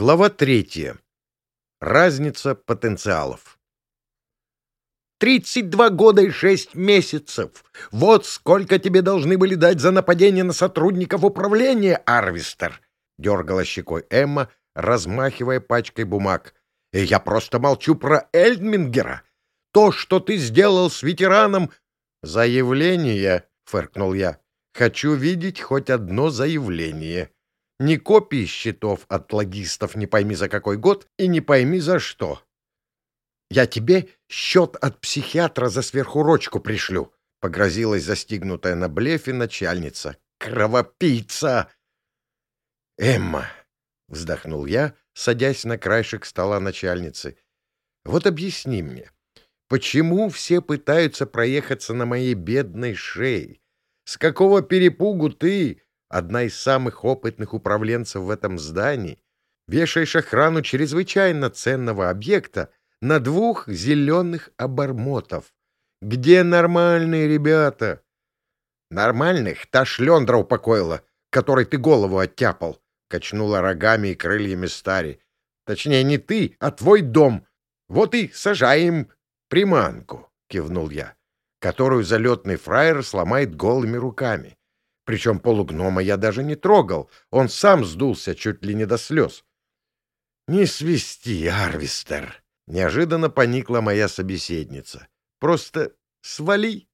Глава третья. Разница потенциалов. «Тридцать два года и шесть месяцев! Вот сколько тебе должны были дать за нападение на сотрудников управления, Арвистер!» — дергала щекой Эмма, размахивая пачкой бумаг. «И я просто молчу про Эльдмингера! То, что ты сделал с ветераном...» «Заявление!» — фыркнул я. «Хочу видеть хоть одно заявление!» Ни копии счетов от логистов не пойми за какой год и не пойми за что. «Я тебе счет от психиатра за сверхурочку пришлю», — погрозилась застигнутая на блефе начальница. «Кровопийца!» «Эмма!» — вздохнул я, садясь на краешек стола начальницы. «Вот объясни мне, почему все пытаются проехаться на моей бедной шее? С какого перепугу ты, одна из самых опытных управленцев в этом здании, вешаешь охрану чрезвычайно ценного объекта на двух зеленых обормотов. Где нормальные ребята? Нормальных та шлендра упокоила, которой ты голову оттяпал, — качнула рогами и крыльями Стари. Точнее, не ты, а твой дом. Вот и сажаем приманку, — кивнул я, — которую залетный фраер сломает голыми руками. Причем полугнома я даже не трогал. Он сам сдулся чуть ли не до слез. — Не свисти, Арвистер! — неожиданно поникла моя собеседница. — Просто свали.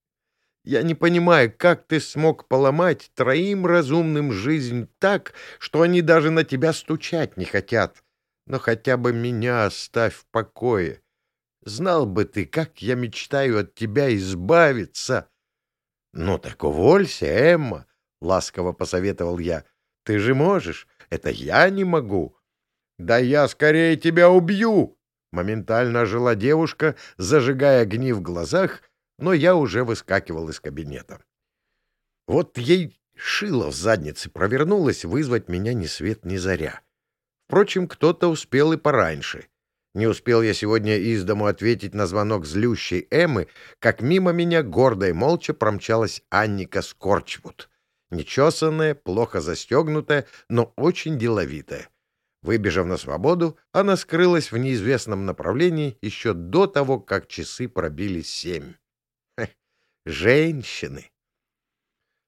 Я не понимаю, как ты смог поломать троим разумным жизнь так, что они даже на тебя стучать не хотят. Но хотя бы меня оставь в покое. Знал бы ты, как я мечтаю от тебя избавиться. — Ну так уволься, Эмма. — ласково посоветовал я. — Ты же можешь. Это я не могу. — Да я скорее тебя убью! Моментально ожила девушка, зажигая огни в глазах, но я уже выскакивал из кабинета. Вот ей шило в заднице провернулось вызвать меня ни свет ни заря. Впрочем, кто-то успел и пораньше. Не успел я сегодня из дому ответить на звонок злющей Эммы, как мимо меня гордо и молча промчалась Анника Скорчвуд нечесанная, плохо застегнутая, но очень деловитая. Выбежав на свободу, она скрылась в неизвестном направлении еще до того, как часы пробили семь. женщины!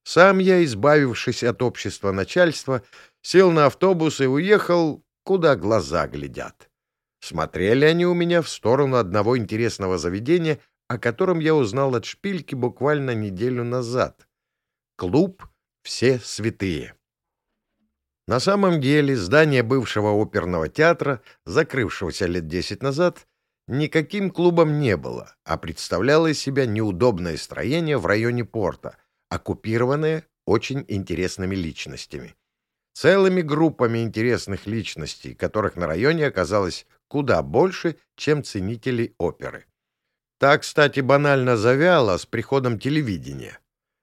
Сам я, избавившись от общества начальства, сел на автобус и уехал, куда глаза глядят. Смотрели они у меня в сторону одного интересного заведения, о котором я узнал от шпильки буквально неделю назад. Клуб все святые. На самом деле здание бывшего оперного театра, закрывшегося лет десять назад, никаким клубом не было, а представляло из себя неудобное строение в районе порта, оккупированное очень интересными личностями. Целыми группами интересных личностей, которых на районе оказалось куда больше, чем ценителей оперы. Так, кстати, банально завяло с приходом телевидения.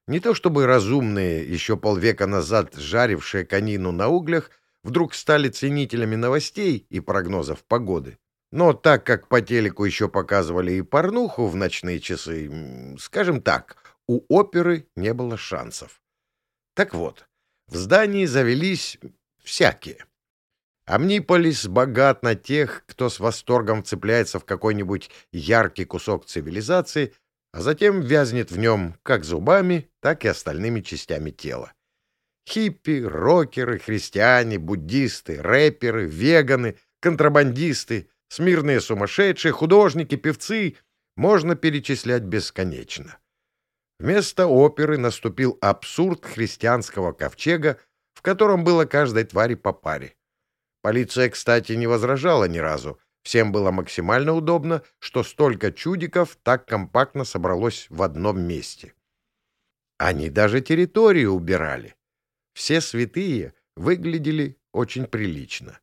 Не то чтобы разумные, еще полвека назад жарившие конину на углях, вдруг стали ценителями новостей и прогнозов погоды. Но так как по телеку еще показывали и порнуху в ночные часы, скажем так, у оперы не было шансов. Так вот, в здании завелись всякие. Амниполис богат на тех, кто с восторгом цепляется в какой-нибудь яркий кусок цивилизации а затем вязнет в нем как зубами, так и остальными частями тела. Хиппи, рокеры, христиане, буддисты, рэперы, веганы, контрабандисты, смирные сумасшедшие, художники, певцы — можно перечислять бесконечно. Вместо оперы наступил абсурд христианского ковчега, в котором было каждой твари по паре. Полиция, кстати, не возражала ни разу, Всем было максимально удобно, что столько чудиков так компактно собралось в одном месте. Они даже территорию убирали. Все святые выглядели очень прилично.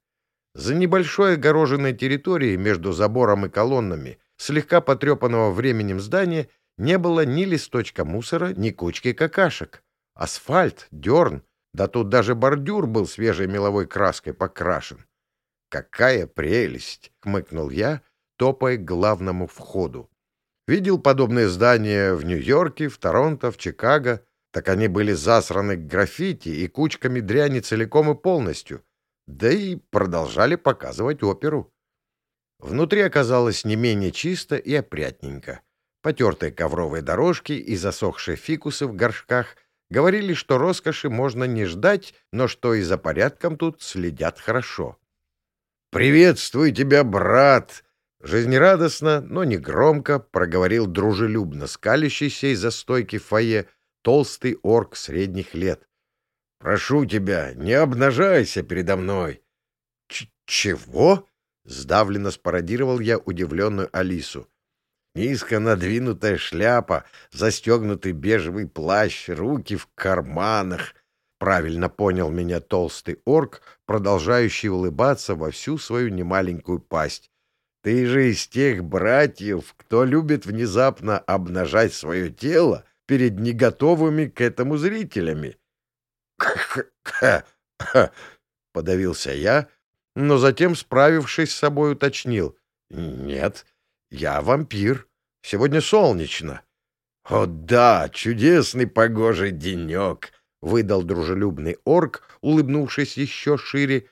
За небольшой огороженной территорией между забором и колоннами слегка потрепанного временем здания не было ни листочка мусора, ни кучки какашек. Асфальт, дерн, да тут даже бордюр был свежей меловой краской покрашен. «Какая прелесть!» — хмыкнул я, топая к главному входу. Видел подобные здания в Нью-Йорке, в Торонто, в Чикаго. Так они были засраны граффити и кучками дряни целиком и полностью. да и продолжали показывать оперу. Внутри оказалось не менее чисто и опрятненько. Потертые ковровые дорожки и засохшие фикусы в горшках говорили, что роскоши можно не ждать, но что и за порядком тут следят хорошо. «Приветствую тебя, брат!» Жизнерадостно, но не громко проговорил дружелюбно скалящийся из-за стойки фойе толстый орк средних лет. «Прошу тебя, не обнажайся передо мной!» Ч «Чего?» — сдавленно спародировал я удивленную Алису. Низко надвинутая шляпа, застегнутый бежевый плащ, руки в карманах. Правильно понял меня толстый орк, продолжающий улыбаться во всю свою немаленькую пасть. Ты же из тех братьев, кто любит внезапно обнажать свое тело перед неготовыми к этому зрителями. — подавился я, но затем, справившись с собой, уточнил. — Нет, я вампир. Сегодня солнечно. — О да, чудесный погожий денек! — выдал дружелюбный орк, улыбнувшись еще шире.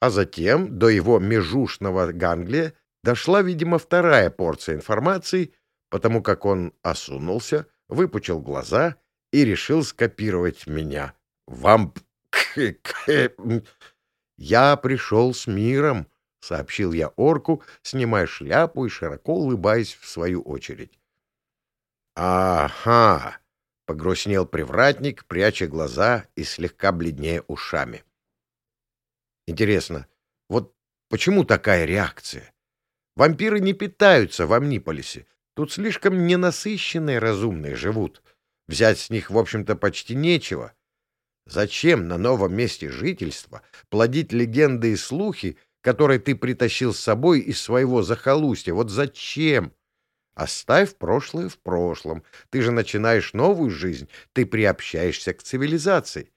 А затем до его межушного ганглия дошла, видимо, вторая порция информации, потому как он осунулся, выпучил глаза и решил скопировать меня. «Вамп... Я пришел с миром», — сообщил я орку, снимая шляпу и широко улыбаясь в свою очередь. «Ага», — погрустнел привратник, пряча глаза и слегка бледнее ушами. «Интересно, вот почему такая реакция? Вампиры не питаются в Амниполисе. Тут слишком ненасыщенные разумные живут. Взять с них, в общем-то, почти нечего. Зачем на новом месте жительства плодить легенды и слухи, которые ты притащил с собой из своего захолустья? Вот зачем? Оставь прошлое в прошлом. Ты же начинаешь новую жизнь, ты приобщаешься к цивилизации.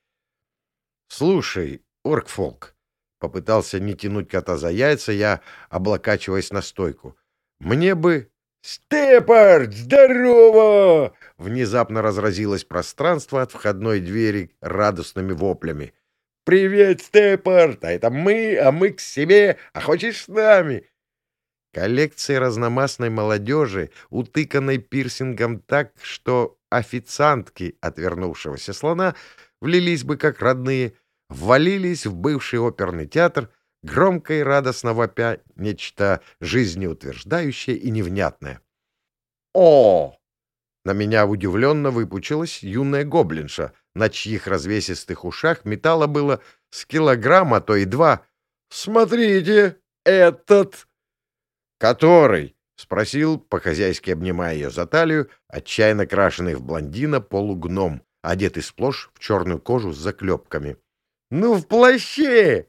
Слушай, Оркфолк, попытался не тянуть кота за яйца, я облокачиваясь на стойку. Мне бы «Степард, здорово!» Внезапно разразилось пространство от входной двери радостными воплями. «Привет, Степард! А это мы, а мы к себе! А хочешь с нами?» Коллекция разномастной молодежи, утыканной пирсингом так, что официантки отвернувшегося слона влились бы как родные, ввалились в бывший оперный театр — громко и радостно вопя нечто жизнеутверждающее и невнятное. «О!» На меня удивленно выпучилась юная гоблинша, на чьих развесистых ушах металла было с килограмма, а то и два. «Смотрите, этот!» «Который?» — спросил, по-хозяйски обнимая ее за талию, отчаянно крашеный в блондина полугном, одетый сплошь в черную кожу с заклепками. «Ну, в плаще!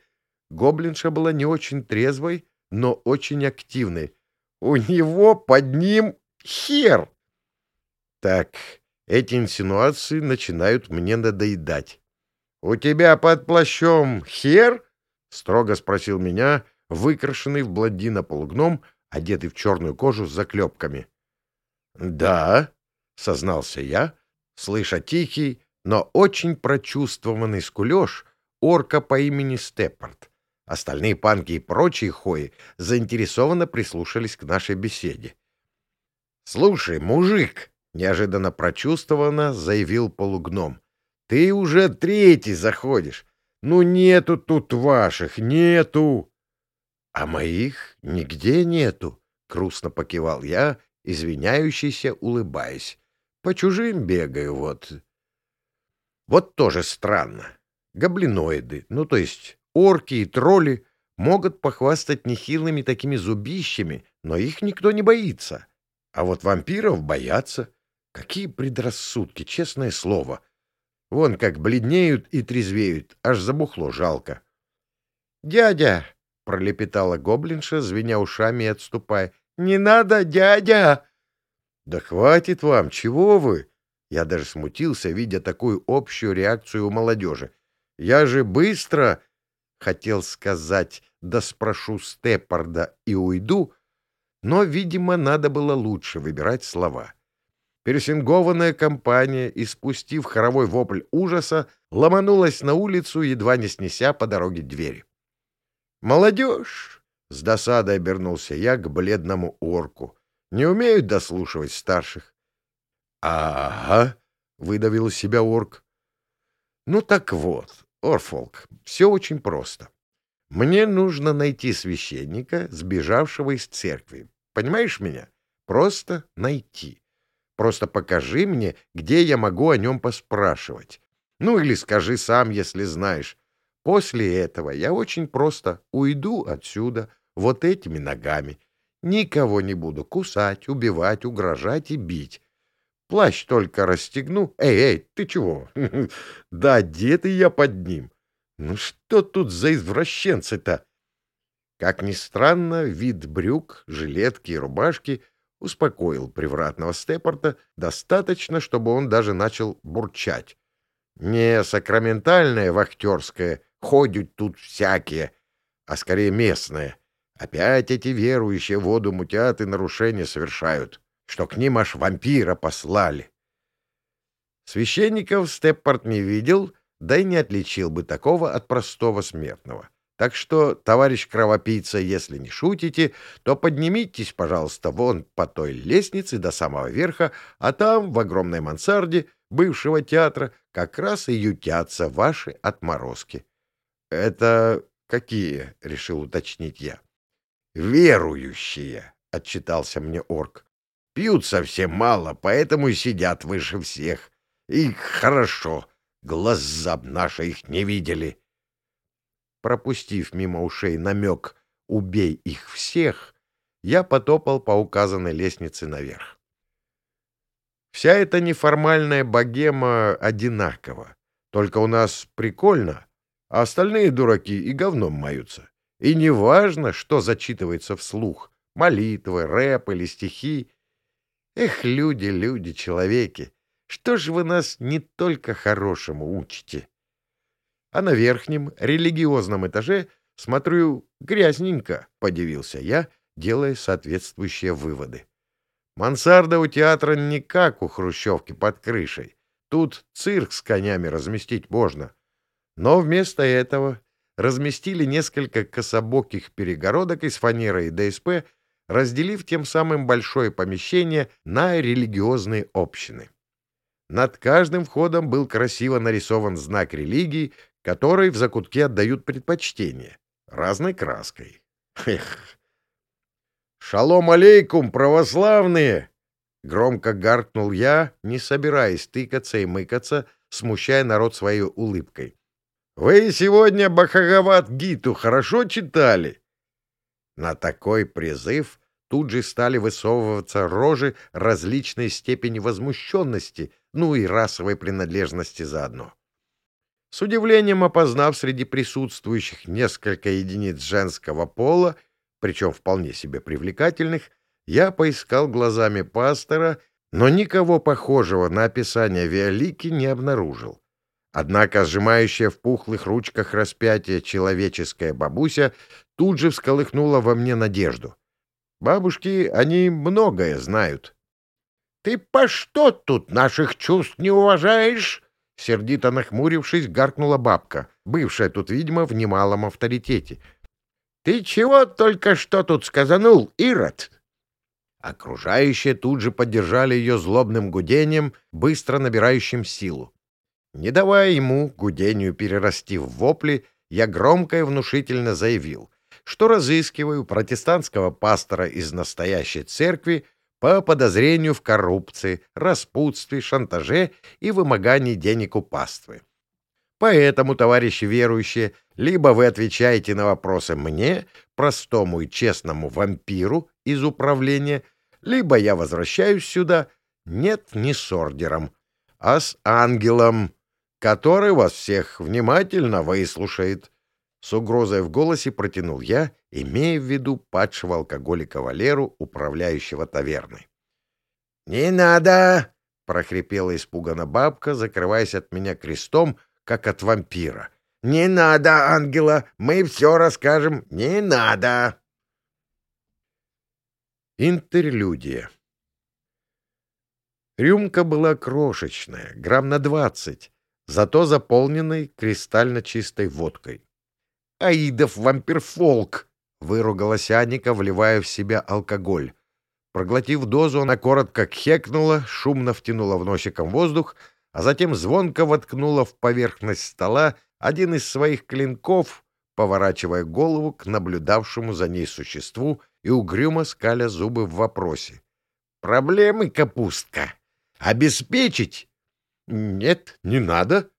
Гоблинша была не очень трезвой, но очень активной. У него под ним хер! Так, эти инсинуации начинают мне надоедать. — У тебя под плащом хер? — строго спросил меня, выкрашенный в блондина полугном, одетый в черную кожу с заклепками. — Да, — сознался я, слыша тихий, но очень прочувствованный скулеж орка по имени Степпорт. Остальные панки и прочие хои заинтересованно прислушались к нашей беседе. — Слушай, мужик, — неожиданно прочувствованно заявил полугном, — ты уже третий заходишь. Ну нету тут ваших, нету. — А моих нигде нету, — грустно покивал я, извиняющийся, улыбаясь. — По чужим бегаю вот. Вот тоже странно. Гоблиноиды, ну то есть Орки и тролли могут похвастать нехилыми такими зубищами, но их никто не боится. А вот вампиров боятся. Какие предрассудки, честное слово. Вон как бледнеют и трезвеют, аж забухло жалко. «Дядя!» — пролепетала гоблинша, звеня ушами и отступая. «Не надо, дядя!» «Да хватит вам, чего вы?» Я даже смутился, видя такую общую реакцию у молодежи. «Я же быстро...» хотел сказать «да спрошу Степпарда и уйду», но, видимо, надо было лучше выбирать слова. Персингованная компания, испустив хоровой вопль ужаса, ломанулась на улицу, едва не снеся по дороге двери. Молодежь! С досадой обернулся я к бледному орку. Не умеют дослушивать старших. — Ага, — выдавил из себя орк. — Ну так вот, Орфолк, все очень просто. Мне нужно найти священника, сбежавшего из церкви. Понимаешь меня? Просто найти. Просто покажи мне, где я могу о нем поспрашивать. Ну или скажи сам, если знаешь. После этого я очень просто уйду отсюда вот этими ногами. Никого не буду кусать, убивать, угрожать и бить. Плащ только расстегну. Эй, эй, ты чего? Да одетый я под ним. Ну что тут за извращенцы-то? Как ни странно, вид брюк, жилетки и рубашки успокоил привратного Степорта достаточно, чтобы он даже начал бурчать. Не сакраментальное вахтерское, ходят тут всякие, а скорее местное. Опять эти верующие воду мутят и нарушения совершают, что к ним аж вампира послали. Священников Степпорт не видел, да и не отличил бы такого от простого смертного. Так что, товарищ кровопийца, если не шутите, то поднимитесь, пожалуйста, вон по той лестнице до самого верха, а там, в огромной мансарде бывшего театра, как раз и ютятся ваши отморозки. — Это какие? — решил уточнить я. — Верующие, — отчитался мне орк. — Пьют совсем мало, поэтому и сидят выше всех. И хорошо, глаза б наши их не видели. — пропустив мимо ушей намек «убей их всех», я потопал по указанной лестнице наверх. Вся эта неформальная богема одинакова. Только у нас прикольно, а остальные дураки и говном маются. И неважно, что зачитывается вслух — молитвы, рэп или стихи. Эх, люди, люди, человеки, что же вы нас не только хорошему учите? а на верхнем, религиозном этаже, смотрю, грязненько, — подивился я, делая соответствующие выводы. Мансарда у театра не как у хрущевки под крышей. Тут цирк с конями разместить можно. Но вместо этого разместили несколько кособоких перегородок из фанеры и ДСП, разделив тем самым большое помещение на религиозные общины. Над каждым входом был красиво нарисован знак религии, которой в закутке отдают предпочтение, разной краской. Эх! «Шалом алейкум, православные!» Громко гаркнул я, не собираясь тыкаться и мыкаться, смущая народ своей улыбкой. «Вы сегодня Бахагават Гиту хорошо читали?» На такой призыв тут же стали высовываться рожи различной степени возмущенности, ну и расовой принадлежности заодно. С удивлением опознав среди присутствующих несколько единиц женского пола, причем вполне себе привлекательных, я поискал глазами пастора, но никого похожего на описание Виолики не обнаружил. Однако сжимающая в пухлых ручках распятие человеческая бабуся тут же всколыхнула во мне надежду. Бабушки, они многое знают. — Ты по что тут наших чувств не уважаешь? Сердито нахмурившись, гаркнула бабка, бывшая тут, видимо, в немалом авторитете. — Ты чего только что тут сказанул, Ирод? Окружающие тут же поддержали ее злобным гудением, быстро набирающим силу. Не давая ему, гудению перерасти в вопли, я громко и внушительно заявил, что разыскиваю протестантского пастора из настоящей церкви, по подозрению в коррупции, распутстве, шантаже и вымогании денег у паствы. Поэтому, товарищи верующие, либо вы отвечаете на вопросы мне, простому и честному вампиру из управления, либо я возвращаюсь сюда, нет, не с ордером, а с ангелом, который вас всех внимательно выслушает. С угрозой в голосе протянул я, имея в виду падшего алкоголика Валеру, управляющего таверной. — Не надо! — прохрипела испуганно бабка, закрываясь от меня крестом, как от вампира. — Не надо, ангела! Мы все расскажем! Не надо! Интерлюдия Рюмка была крошечная, грамм на двадцать, зато заполненной кристально чистой водкой. Аидов вампирфолк!» — выругалась Аника, вливая в себя алкоголь. Проглотив дозу, она коротко кхекнула, шумно втянула в носиком воздух, а затем звонко воткнула в поверхность стола один из своих клинков, поворачивая голову к наблюдавшему за ней существу и угрюмо скаля зубы в вопросе. «Проблемы, капустка? Обеспечить?» «Нет, не надо».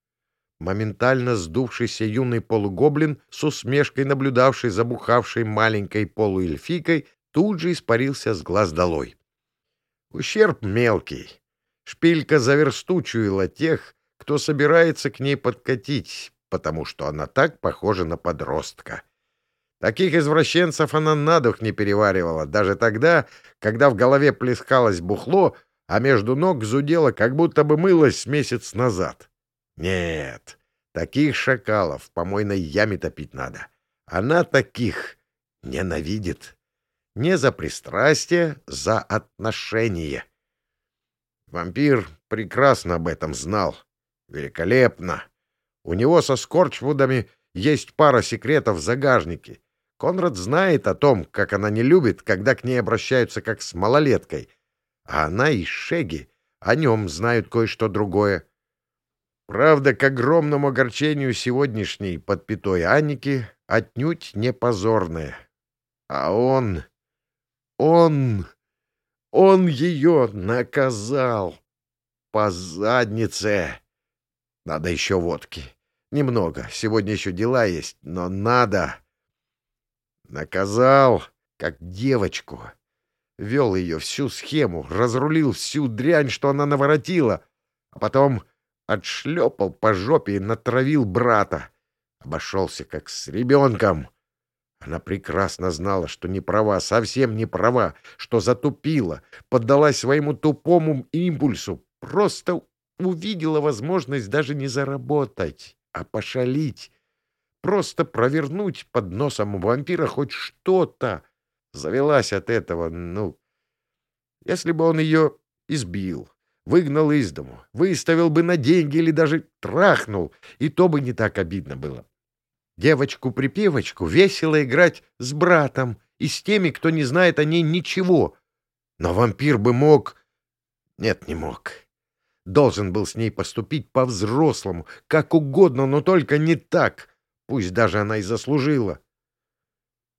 Моментально сдувшийся юный полугоблин, с усмешкой наблюдавший за бухавшей маленькой полуэльфикой, тут же испарился с глаз долой. Ущерб мелкий. Шпилька заверстучуяла тех, кто собирается к ней подкатить, потому что она так похожа на подростка. Таких извращенцев она на дух не переваривала, даже тогда, когда в голове плескалось бухло, а между ног зудело, как будто бы мылось месяц назад. Нет, таких шакалов в помойной яме топить надо. Она таких ненавидит. Не за пристрастие, за отношение. Вампир прекрасно об этом знал. Великолепно. У него со Скорчвудами есть пара секретов в загажнике. Конрад знает о том, как она не любит, когда к ней обращаются как с малолеткой. А она и Шеги о нем знают кое-что другое. Правда, к огромному огорчению сегодняшней подпятой Анники отнюдь не позорное. А он... он... он ее наказал. По заднице. Надо еще водки. Немного. Сегодня еще дела есть, но надо. Наказал, как девочку. Вел ее всю схему, разрулил всю дрянь, что она наворотила, а потом отшлепал по жопе и натравил брата. Обошелся как с ребенком. Она прекрасно знала, что не права, совсем не права, что затупила, поддалась своему тупому импульсу, просто увидела возможность даже не заработать, а пошалить. Просто провернуть под носом вампира хоть что-то. Завелась от этого, ну... Если бы он ее избил, выгнал из дому, выставил бы на деньги или даже трахнул, и то бы не так обидно было. Девочку-припевочку весело играть с братом и с теми, кто не знает о ней ничего. Но вампир бы мог... Нет, не мог должен был с ней поступить по-взрослому, как угодно, но только не так, пусть даже она и заслужила.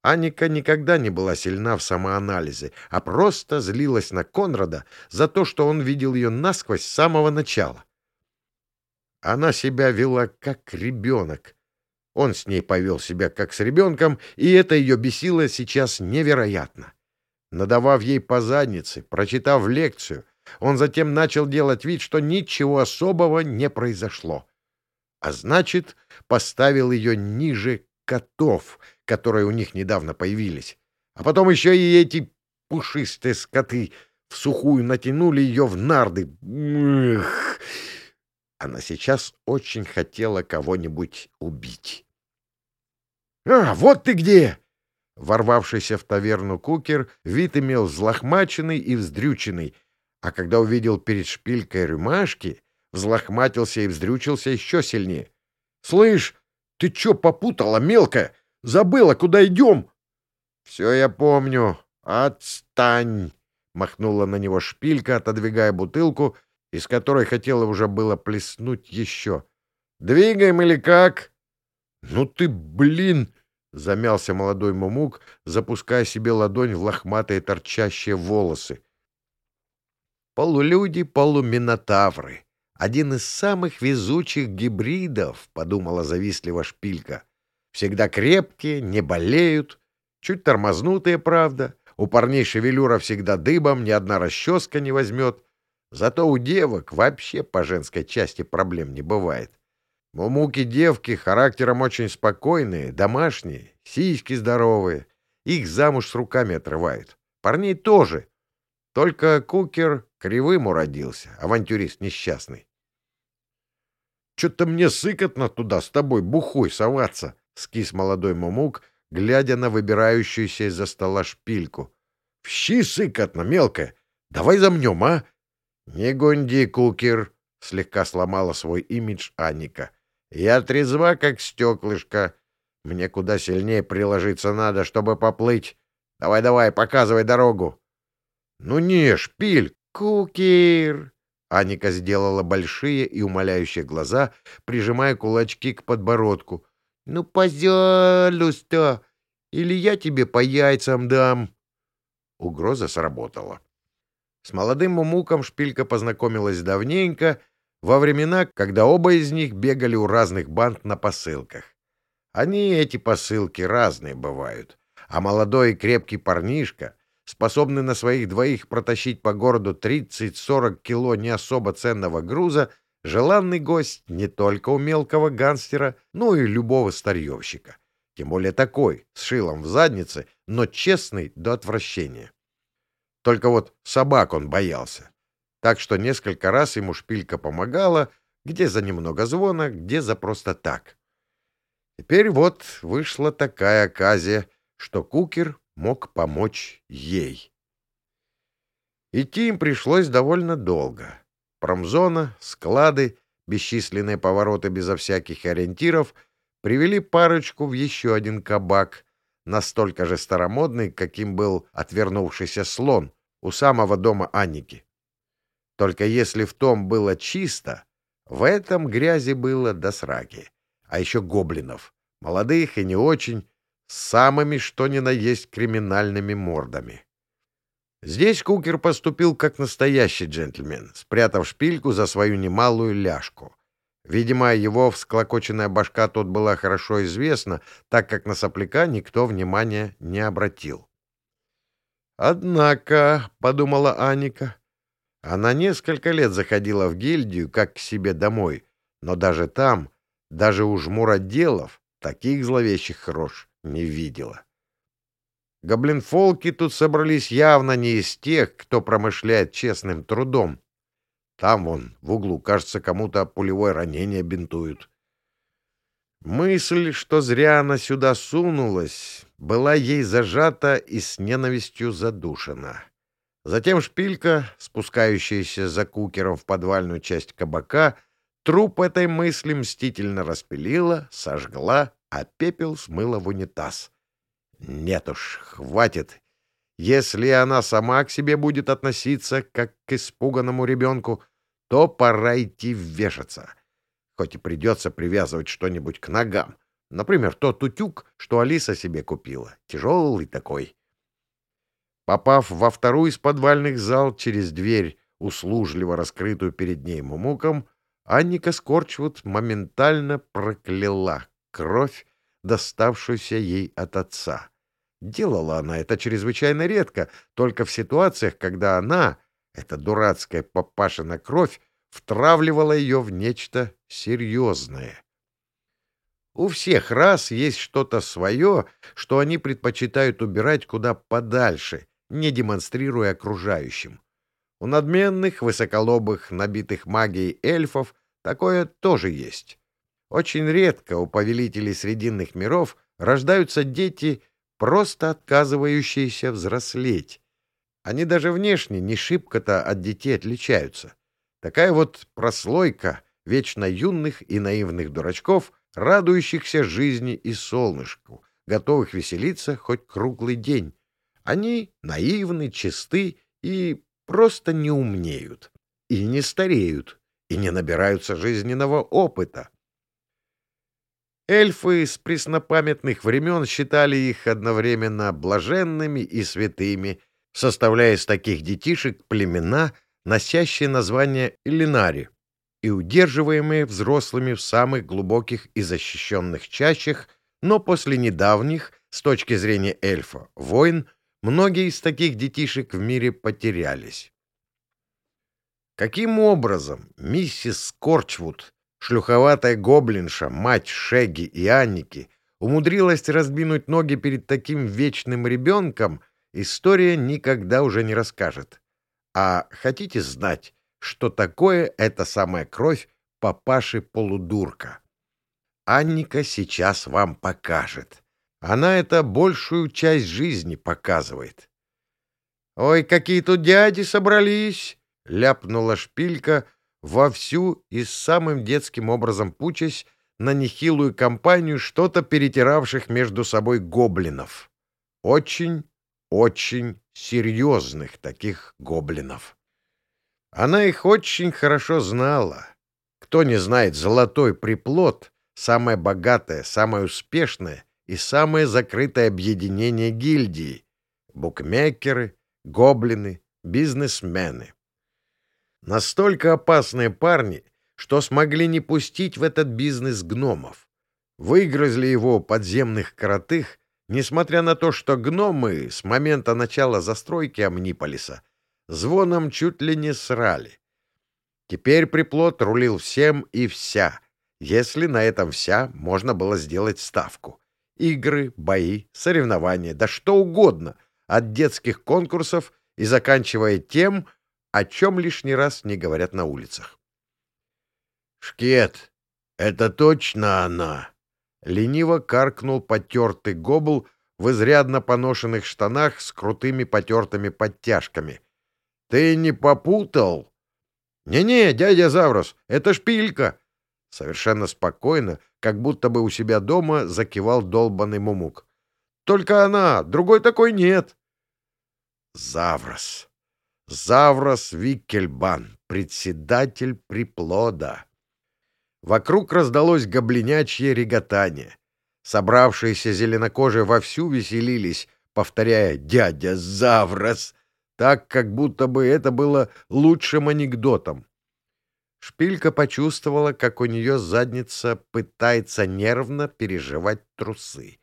Аника никогда не была сильна в самоанализе, а просто злилась на Конрада за то, что он видел ее насквозь с самого начала. Она себя вела как ребенок. Он с ней повел себя как с ребенком, и это ее бесило сейчас невероятно. Надавав ей по заднице, прочитав лекцию, он затем начал делать вид, что ничего особого не произошло. А значит, поставил ее ниже котов, которые у них недавно появились. А потом еще и эти пушистые скоты в сухую натянули ее в нарды. Эх! Она сейчас очень хотела кого-нибудь убить. — А, вот ты где! Ворвавшийся в таверну кукер вид имел взлохмаченный и вздрюченный, а когда увидел перед шпилькой рюмашки, взлохматился и вздрючился еще сильнее. — Слышь, ты че попутала, мелкая? Забыла, куда идем? — Все я помню. Отстань! — махнула на него шпилька, отодвигая бутылку, из которой хотела уже было плеснуть еще. — Двигаем или как? — Ну ты, блин! — замялся молодой мумук, запуская себе ладонь в лохматые торчащие волосы. Полулюди, полуминотавры. Один из самых везучих гибридов, — подумала завистливо шпилька. Всегда крепкие, не болеют, чуть тормознутые, правда. У парней шевелюра всегда дыбом, ни одна расческа не возьмет. Зато у девок вообще по женской части проблем не бывает. Мумуки девки характером очень спокойные, домашние, сиськи здоровые. Их замуж с руками отрывают. Парней тоже. Только кукер Кривым уродился, авантюрист несчастный. — Что-то мне сыкотно туда с тобой бухой соваться, — скис молодой мумук, глядя на выбирающуюся из-за стола шпильку. — В щи сыкотно, мелкая. Давай замнем, а? — Не гунди, кукер, — слегка сломала свой имидж Аника. — Я трезва, как стеклышко. Мне куда сильнее приложиться надо, чтобы поплыть. Давай-давай, показывай дорогу. Ну не, шпиль, кукир. Аника сделала большие и умоляющие глаза, прижимая кулачки к подбородку. «Ну, пожалуйста! Или я тебе по яйцам дам!» Угроза сработала. С молодым Мумуком Шпилька познакомилась давненько, во времена, когда оба из них бегали у разных банд на посылках. Они, эти посылки, разные бывают, а молодой и крепкий парнишка, способный на своих двоих протащить по городу 30-40 кило не особо ценного груза, желанный гость не только у мелкого гангстера, но и любого старьевщика. Тем более такой, с шилом в заднице, но честный до отвращения. Только вот собак он боялся. Так что несколько раз ему шпилька помогала, где за немного звона, где за просто так. Теперь вот вышла такая оказия, что Кукер мог помочь ей. Идти им пришлось довольно долго. Промзона, склады, бесчисленные повороты безо всяких ориентиров привели парочку в еще один кабак, настолько же старомодный, каким был отвернувшийся слон у самого дома Анники. Только если в том было чисто, в этом грязи было до сраки. А еще гоблинов, молодых и не очень, с самыми что ни на есть криминальными мордами. Здесь Кукер поступил как настоящий джентльмен, спрятав шпильку за свою немалую ляжку. Видимо, его всклокоченная башка тут была хорошо известна, так как на сопляка никто внимания не обратил. «Однако», — подумала Аника, — она несколько лет заходила в гильдию, как к себе домой, но даже там, даже у жмуротделов, таких зловещих рож не видела. Гоблинфолки тут собрались явно не из тех, кто промышляет честным трудом. Там вон, в углу, кажется, кому-то пулевое ранение бинтуют. Мысль, что зря она сюда сунулась, была ей зажата и с ненавистью задушена. Затем шпилька, спускающаяся за кукером в подвальную часть кабака, труп этой мысли мстительно распилила, сожгла а пепел смыла в унитаз. Нет уж, хватит. Если она сама к себе будет относиться, как к испуганному ребенку, то пора идти вешаться. Хоть и придется привязывать что-нибудь к ногам. Например, тот утюг, что Алиса себе купила. Тяжелый такой. Попав во вторую из подвальных зал через дверь, услужливо раскрытую перед ней мумуком, Анника Скорчвуд моментально прокляла кровь, доставшуюся ей от отца. Делала она это чрезвычайно редко, только в ситуациях, когда она, эта дурацкая папашина кровь, втравливала ее в нечто серьезное. У всех раз есть что-то свое, что они предпочитают убирать куда подальше, не демонстрируя окружающим. У надменных, высоколобых, набитых магией эльфов такое тоже есть. Очень редко у повелителей Срединных миров рождаются дети, просто отказывающиеся взрослеть. Они даже внешне не шибко-то от детей отличаются. Такая вот прослойка вечно юных и наивных дурачков, радующихся жизни и солнышку, готовых веселиться хоть круглый день. Они наивны, чисты и просто не умнеют, и не стареют, и не набираются жизненного опыта. Эльфы с преснопамятных времен считали их одновременно блаженными и святыми, составляя из таких детишек племена, носящие название Иллинари и удерживаемые взрослыми в самых глубоких и защищенных чащах, но после недавних, с точки зрения эльфа, войн, многие из таких детишек в мире потерялись. Каким образом миссис Скорчвуд Шлюховатая гоблинша, мать Шеги и Анники, умудрилась разбинуть ноги перед таким вечным ребенком, история никогда уже не расскажет. А хотите знать, что такое эта самая кровь папаши-полудурка? Анника сейчас вам покажет. Она это большую часть жизни показывает. «Ой, какие тут дяди собрались!» — ляпнула шпилька, вовсю и с самым детским образом пучась на нехилую компанию что-то перетиравших между собой гоблинов. Очень, очень серьезных таких гоблинов. Она их очень хорошо знала. Кто не знает, золотой приплод — самое богатое, самое успешное и самое закрытое объединение гильдии. Букмекеры, гоблины, бизнесмены. Настолько опасные парни, что смогли не пустить в этот бизнес гномов. Выгрызли его подземных кротых, несмотря на то, что гномы с момента начала застройки Амниполиса звоном чуть ли не срали. Теперь приплод рулил всем и вся, если на этом вся можно было сделать ставку. Игры, бои, соревнования, да что угодно, от детских конкурсов и заканчивая тем, о чем лишний раз не говорят на улицах. «Шкет, это точно она!» Лениво каркнул потертый гобл в изрядно поношенных штанах с крутыми потертыми подтяжками. «Ты не попутал?» «Не-не, дядя Заврос, это шпилька!» Совершенно спокойно, как будто бы у себя дома, закивал долбанный мумук. «Только она, другой такой нет!» Заврос. Заврос Викельбан, председатель приплода. Вокруг раздалось гоблинячье реготание. Собравшиеся зеленокожие вовсю веселились, повторяя «Дядя Заврос!» так, как будто бы это было лучшим анекдотом. Шпилька почувствовала, как у нее задница пытается нервно переживать трусы.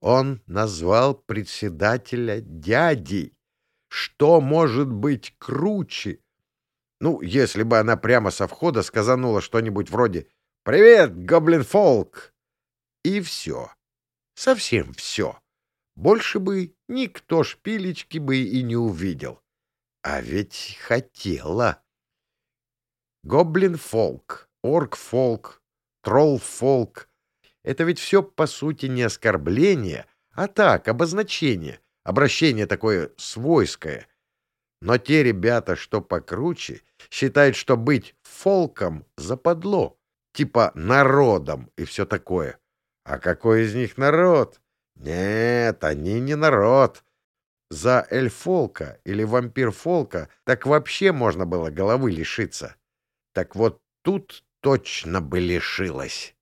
Он назвал председателя дядей. Что может быть круче? Ну, если бы она прямо со входа сказанула что-нибудь вроде «Привет, гоблин-фолк!» И все. Совсем все. Больше бы никто шпилечки бы и не увидел. А ведь хотела. Гоблин-фолк, орк-фолк, тролл-фолк — это ведь все, по сути, не оскорбление, а так, обозначение, обращение такое свойское — но те ребята, что покруче, считают, что быть фолком западло, типа народом и все такое. А какой из них народ? Нет, они не народ. За эльфолка или вампир-фолка так вообще можно было головы лишиться. Так вот тут точно бы лишилась.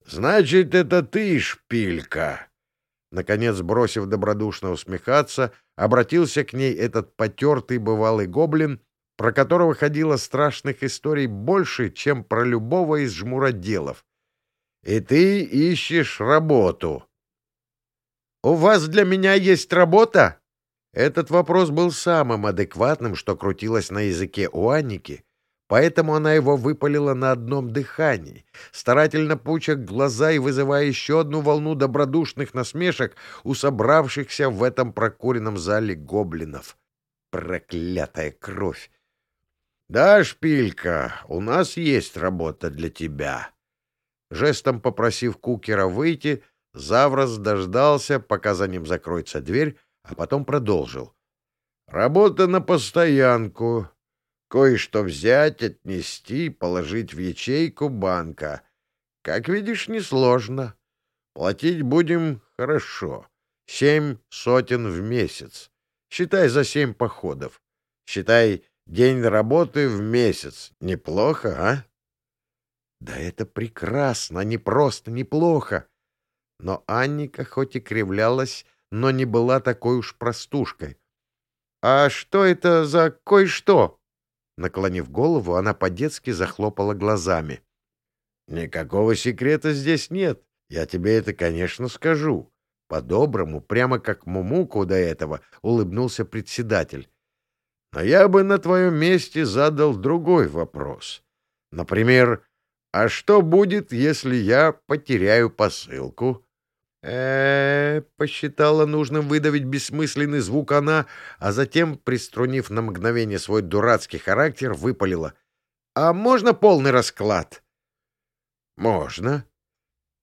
— Значит, это ты, шпилька! Наконец, бросив добродушно усмехаться, обратился к ней этот потертый бывалый гоблин, про которого ходило страшных историй больше, чем про любого из жмуроделов. «И ты ищешь работу». «У вас для меня есть работа?» Этот вопрос был самым адекватным, что крутилось на языке у Анники, Поэтому она его выпалила на одном дыхании, старательно пуча глаза и вызывая еще одну волну добродушных насмешек у собравшихся в этом прокуренном зале гоблинов. Проклятая кровь! «Да, шпилька, у нас есть работа для тебя». Жестом попросив Кукера выйти, Заврос дождался, пока за ним закроется дверь, а потом продолжил. «Работа на постоянку, Кое-что взять, отнести, положить в ячейку банка. Как видишь, несложно. Платить будем хорошо. Семь сотен в месяц. Считай за семь походов. Считай день работы в месяц. Неплохо, а? Да это прекрасно, не просто неплохо. Но Анника хоть и кривлялась, но не была такой уж простушкой. — А что это за кое-что? Наклонив голову, она по-детски захлопала глазами. «Никакого секрета здесь нет. Я тебе это, конечно, скажу». По-доброму, прямо как Мумуку до этого, улыбнулся председатель. «Но я бы на твоем месте задал другой вопрос. Например, а что будет, если я потеряю посылку?» Э, посчитала нужным выдавить бессмысленный звук она, а затем, приструнив на мгновение свой дурацкий характер, выпалила. «А можно полный расклад?» «Можно».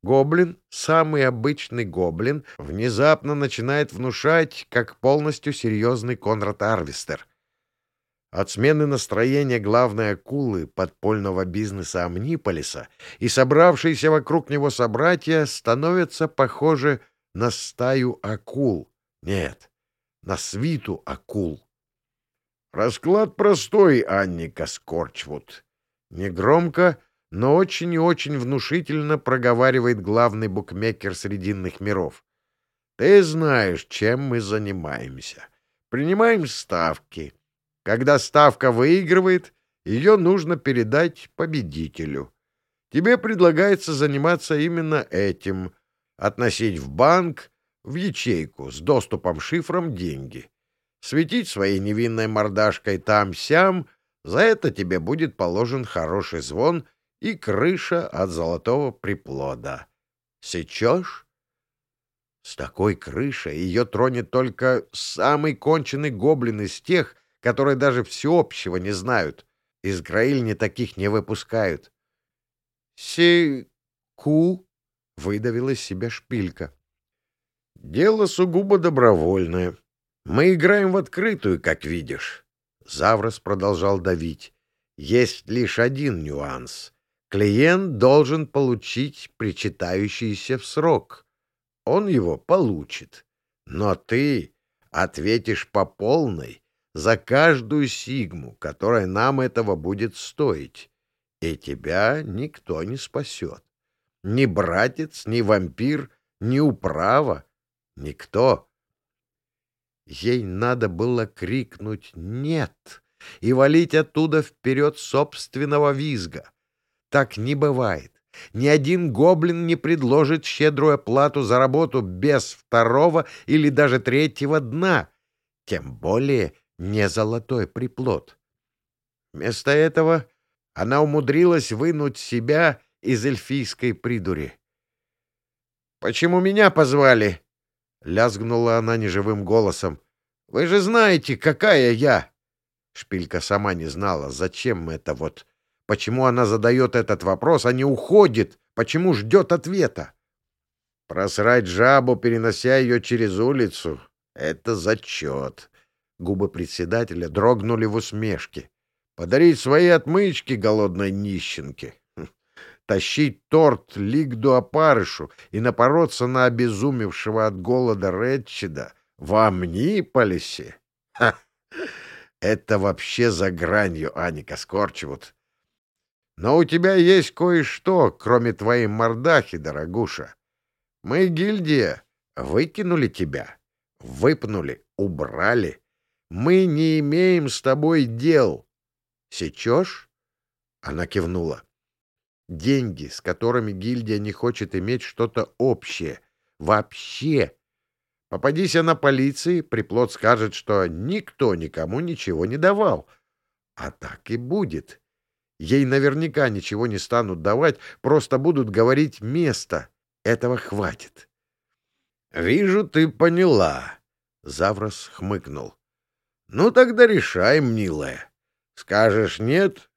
Гоблин, самый обычный гоблин, внезапно начинает внушать, как полностью серьезный Конрад Арвистер. От смены настроения главной акулы подпольного бизнеса Амниполиса и собравшиеся вокруг него собратья становятся похожи на стаю акул. Нет, на свиту акул. Расклад простой, Анника Скорчвуд. Негромко, но очень и очень внушительно проговаривает главный букмекер Срединных миров. Ты знаешь, чем мы занимаемся. Принимаем ставки. Когда ставка выигрывает, ее нужно передать победителю. Тебе предлагается заниматься именно этим — относить в банк, в ячейку с доступом-шифром деньги. Светить своей невинной мордашкой там-сям, за это тебе будет положен хороший звон и крыша от золотого приплода. Сечешь? С такой крышей ее тронет только самый конченый гоблин из тех, которые даже всеобщего не знают. Из Граильни таких не выпускают. «Се-ку?» — выдавила из себя шпилька. «Дело сугубо добровольное. Мы играем в открытую, как видишь». Заврос продолжал давить. «Есть лишь один нюанс. Клиент должен получить причитающийся в срок. Он его получит. Но ты ответишь по полной за каждую сигму, которая нам этого будет стоить, и тебя никто не спасет. Ни братец, ни вампир, ни управа, никто. Ей надо было крикнуть «нет» и валить оттуда вперед собственного визга. Так не бывает. Ни один гоблин не предложит щедрую оплату за работу без второго или даже третьего дна, тем более не золотой приплод. Вместо этого она умудрилась вынуть себя из эльфийской придури. «Почему меня позвали?» — лязгнула она неживым голосом. «Вы же знаете, какая я!» Шпилька сама не знала, зачем это вот. Почему она задает этот вопрос, а не уходит? Почему ждет ответа? Просрать жабу, перенося ее через улицу — это зачет. Губы председателя дрогнули в усмешке. Подарить свои отмычки голодной нищенке. Хм. Тащить торт Лигду опарышу и напороться на обезумевшего от голода Редчида в Амниполисе. Ха! Это вообще за гранью, Аника Скорчевут. Но у тебя есть кое-что, кроме твоей мордахи, дорогуша. Мы, гильдия, выкинули тебя, выпнули, убрали — мы не имеем с тобой дел. Сечешь? Она кивнула. Деньги, с которыми гильдия не хочет иметь что-то общее. Вообще. Попадись на полиции, приплод скажет, что никто никому ничего не давал. А так и будет. Ей наверняка ничего не станут давать, просто будут говорить «место». Этого хватит. — Вижу, ты поняла. Заврос хмыкнул. Ну тогда решай, милая. Скажешь «нет»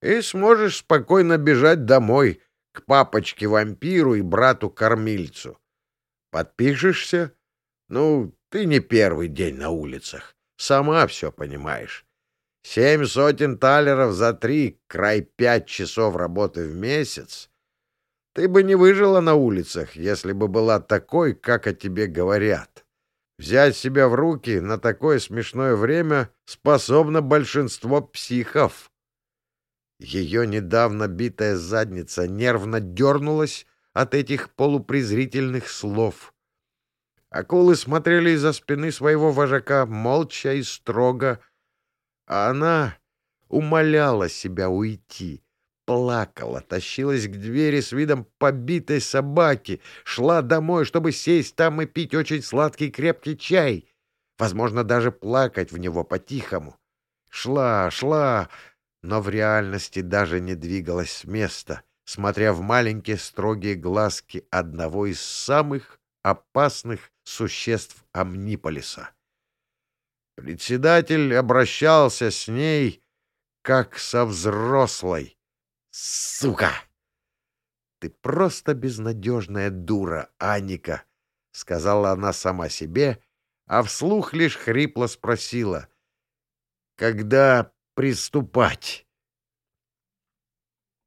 и сможешь спокойно бежать домой к папочке-вампиру и брату-кормильцу. Подпишешься? Ну, ты не первый день на улицах. Сама все понимаешь. Семь сотен талеров за три, край пять часов работы в месяц. Ты бы не выжила на улицах, если бы была такой, как о тебе говорят. Взять себя в руки на такое смешное время способно большинство психов. Ее недавно битая задница нервно дернулась от этих полупрезрительных слов. Акулы смотрели из-за спины своего вожака молча и строго, а она умоляла себя уйти, плакала, тащилась к двери с видом побитой собаки, шла домой, чтобы сесть там и пить очень сладкий крепкий чай, возможно, даже плакать в него по-тихому. Шла, шла, но в реальности даже не двигалась с места, смотря в маленькие строгие глазки одного из самых опасных существ Амниполиса. Председатель обращался с ней как со взрослой, Сука! Ты просто безнадежная дура, Аника, — сказала она сама себе, а вслух лишь хрипло спросила. когда приступать?